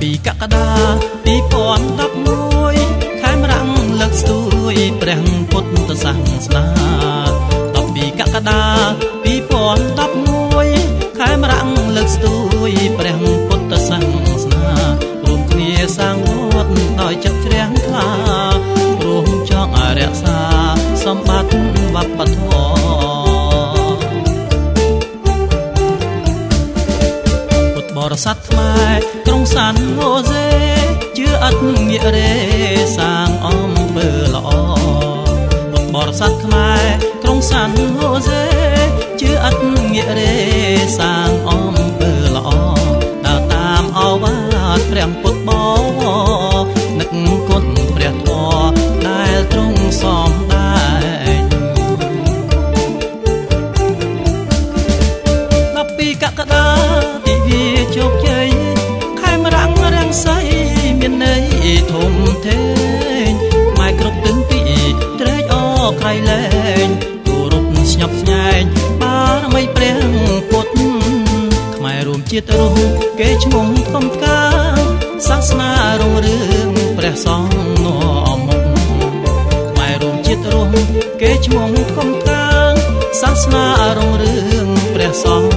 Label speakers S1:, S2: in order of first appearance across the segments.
S1: ពីកក្កដា2011ខែមរាំងលើកស្ទួយព្រះពុទ្ធសាសនា12កក្កដា2011ខែមរាំងលើកស្ទួយព្រះពុទ្ធសាសនារួមគ្នាសាងវត្តដោយចិត្តជ្រះថ្លារួមចង់រក្សាសម្បត្តិវប្បធម៌រស័ព្ទខ្មែរ សាន់ហូសេជឿអត់ងាករេសាងអំពើល្អពុទ្ធបរិស័ទខ្មែរក្រុងសាន់ហូសេជឿអត់ងាករេ អរក្រៃលែងគោរពស្ញប់ស្ញែងបារមីព្រះពុទ្ធខ្មែររួមជាតិរស់គេឈ្មោះធំថ្កាសាសនារុងរឿងព្រះសង្ឃនាំមុខខ្មែររួមជាតិរស់គេឈ្មោះធំថ្កាសាសនារុងរឿងព្រះសង្ឃ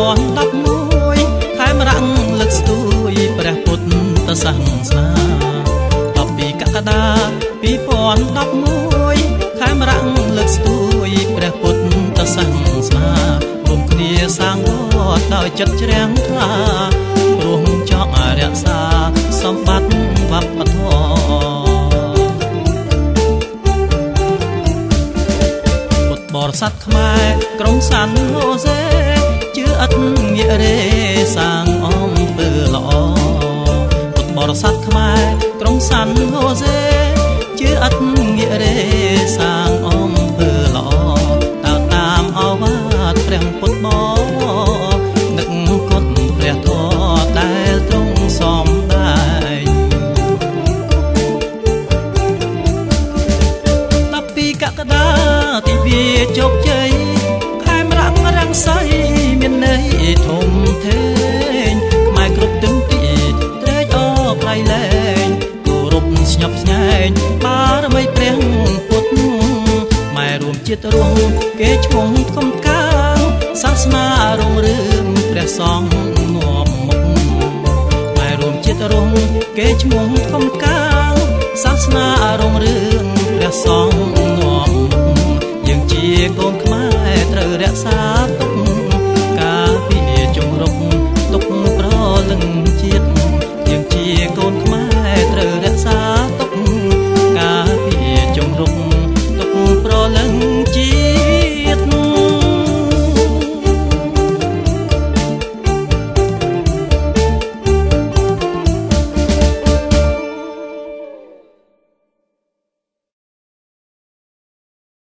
S1: 2011ខែមរាំងលើកស្ទួយព្រះពុទ្ធសាសនា12កក្កដា2011ខែមរាំងលើកស្ទួយព្រះពុទ្ធសាសនារួមគ្នាសាងវត្តដោយចិត្តជ្រះថ្លាព្រោះចង់រក្សាសម្បត្តិវប្បធម៌ពុទ្ធបរិស័ទខ្មែរក្រុងសាន់ហូសេជឿ អត់ងាករេសាងអំពើល្អពុទ្ធបរិស័ទខ្មែរក្រុងសាន់ហូសេជឿអត់ងាករេ រក្រៃលែងគោរពស្ញប់ស្ញែងបារមីព្រះពុទ្ធខ្មែររួមជាតិរួមគេឈ្មោះធំកាសាសនារុងរឿងព្រះសង្ឃ